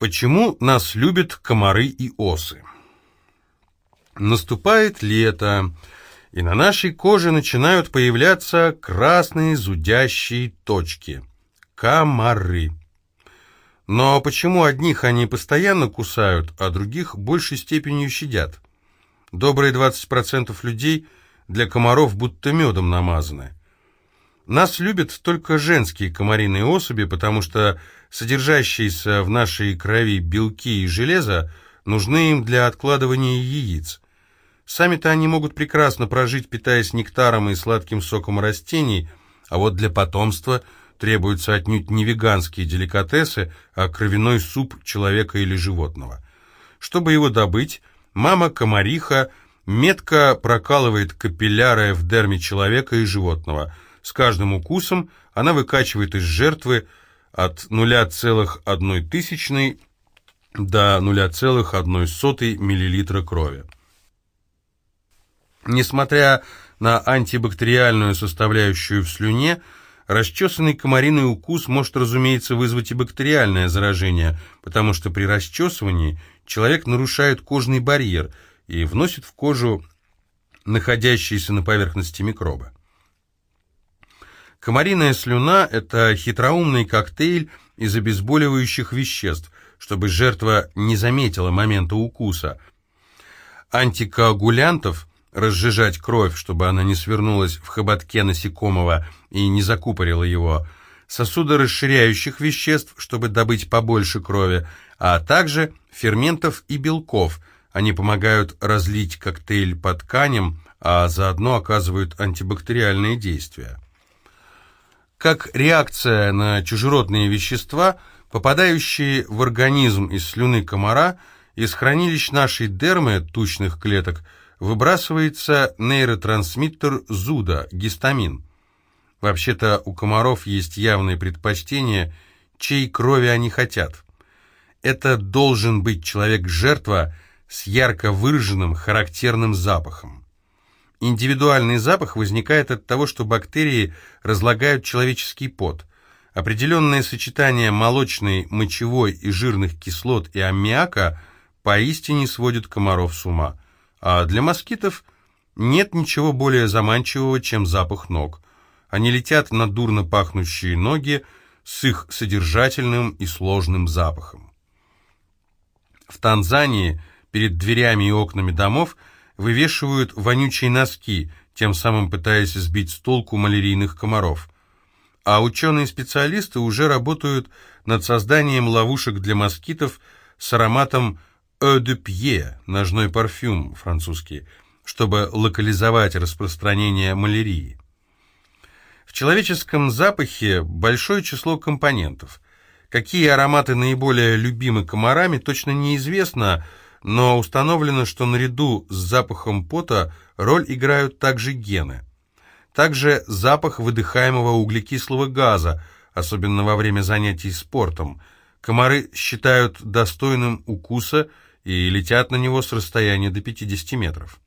Почему нас любят комары и осы? Наступает лето, и на нашей коже начинают появляться красные зудящие точки. Комары. Но почему одних они постоянно кусают, а других большей степенью щадят? Добрые 20% людей для комаров будто медом намазаны. Нас любят только женские комариные особи, потому что содержащиеся в нашей крови белки и железо нужны им для откладывания яиц. Сами-то они могут прекрасно прожить, питаясь нектаром и сладким соком растений, а вот для потомства требуются отнюдь не веганские деликатесы, а кровяной суп человека или животного. Чтобы его добыть, мама-комариха метко прокалывает капилляры в дерме человека и животного. С каждым укусом она выкачивает из жертвы от 0,1 до 0,1 мл крови. Несмотря на антибактериальную составляющую в слюне, расчесанный комариный укус может, разумеется, вызвать и бактериальное заражение, потому что при расчесывании человек нарушает кожный барьер и вносит в кожу находящиеся на поверхности микробы. Комариная слюна – это хитроумный коктейль из обезболивающих веществ, чтобы жертва не заметила момента укуса. Антикоагулянтов – разжижать кровь, чтобы она не свернулась в хоботке насекомого и не закупорила его, сосудорасширяющих веществ, чтобы добыть побольше крови, а также ферментов и белков. Они помогают разлить коктейль по тканям, а заодно оказывают антибактериальные действия. Как реакция на чужеродные вещества, попадающие в организм из слюны комара, из хранилищ нашей дермы, тучных клеток, выбрасывается нейротрансмиттер зуда, гистамин. Вообще-то у комаров есть явные предпочтения, чьей крови они хотят. Это должен быть человек-жертва с ярко выраженным характерным запахом. Индивидуальный запах возникает от того, что бактерии разлагают человеческий пот. Определенное сочетание молочной, мочевой и жирных кислот и аммиака поистине сводит комаров с ума. А для москитов нет ничего более заманчивого, чем запах ног. Они летят на дурно пахнущие ноги с их содержательным и сложным запахом. В Танзании перед дверями и окнами домов – вывешивают вонючие носки, тем самым пытаясь сбить с толку малярийных комаров. А ученые-специалисты уже работают над созданием ловушек для москитов с ароматом «eau de pied» – ножной парфюм французский, чтобы локализовать распространение малярии. В человеческом запахе большое число компонентов. Какие ароматы наиболее любимы комарами, точно неизвестно – но установлено, что наряду с запахом пота роль играют также гены. Также запах выдыхаемого углекислого газа, особенно во время занятий спортом. Комары считают достойным укуса и летят на него с расстояния до 50 метров.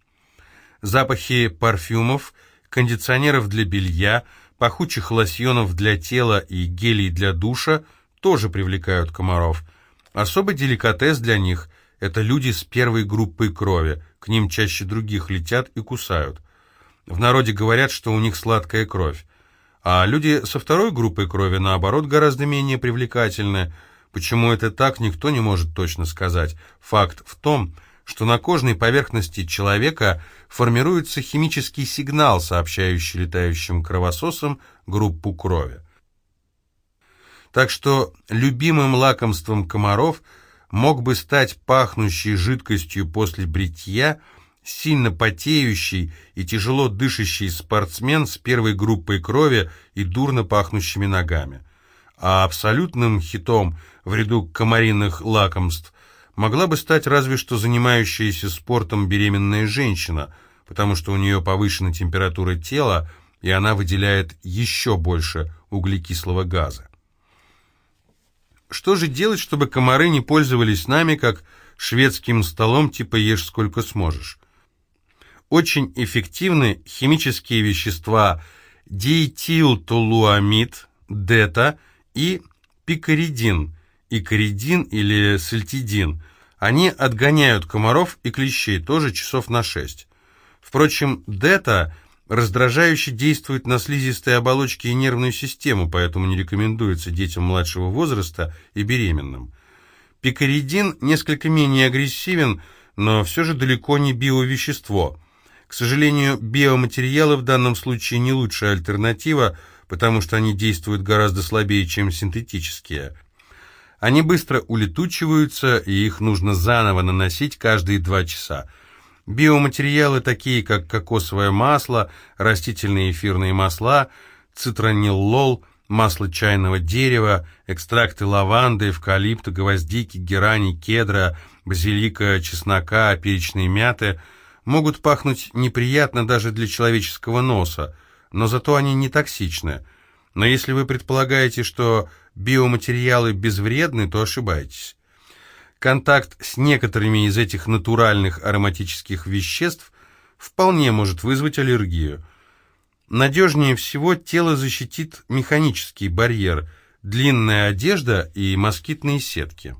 Запахи парфюмов, кондиционеров для белья, пахучих лосьонов для тела и гелей для душа тоже привлекают комаров. Особый деликатес для них – это люди с первой группой крови, к ним чаще других летят и кусают. В народе говорят, что у них сладкая кровь. А люди со второй группой крови, наоборот, гораздо менее привлекательны. Почему это так, никто не может точно сказать. Факт в том, что на кожной поверхности человека формируется химический сигнал, сообщающий летающим кровососам группу крови. Так что любимым лакомством комаров – мог бы стать пахнущей жидкостью после бритья, сильно потеющий и тяжело дышащий спортсмен с первой группой крови и дурно пахнущими ногами. А абсолютным хитом в ряду комариных лакомств могла бы стать разве что занимающаяся спортом беременная женщина, потому что у нее повышена температура тела, и она выделяет еще больше углекислого газа. Что же делать, чтобы комары не пользовались нами, как шведским столом типа «ешь сколько сможешь»? Очень эффективны химические вещества диэтилтолуамид, дета и пикаридин, икоридин или сальтидин. Они отгоняют комаров и клещей тоже часов на 6. Впрочем, дета раздражающе действует на слизистые оболочки и нервную систему, поэтому не рекомендуется детям младшего возраста и беременным. Пикаридин несколько менее агрессивен, но все же далеко не биовещество. К сожалению, биоматериалы в данном случае не лучшая альтернатива, потому что они действуют гораздо слабее, чем синтетические. Они быстро улетучиваются, и их нужно заново наносить каждые два часа. Биоматериалы, такие как кокосовое масло, растительные эфирные масла, цитрониллол, масло чайного дерева, экстракты лаванды, эвкалипта, гвоздики, герани, кедра, базилика, чеснока, перечной мяты могут пахнуть неприятно даже для человеческого носа, но зато они не токсичны. Но если вы предполагаете, что биоматериалы безвредны, то ошибаетесь. Контакт с некоторыми из этих натуральных ароматических веществ вполне может вызвать аллергию. Надежнее всего тело защитит механический барьер, длинная одежда и москитные сетки.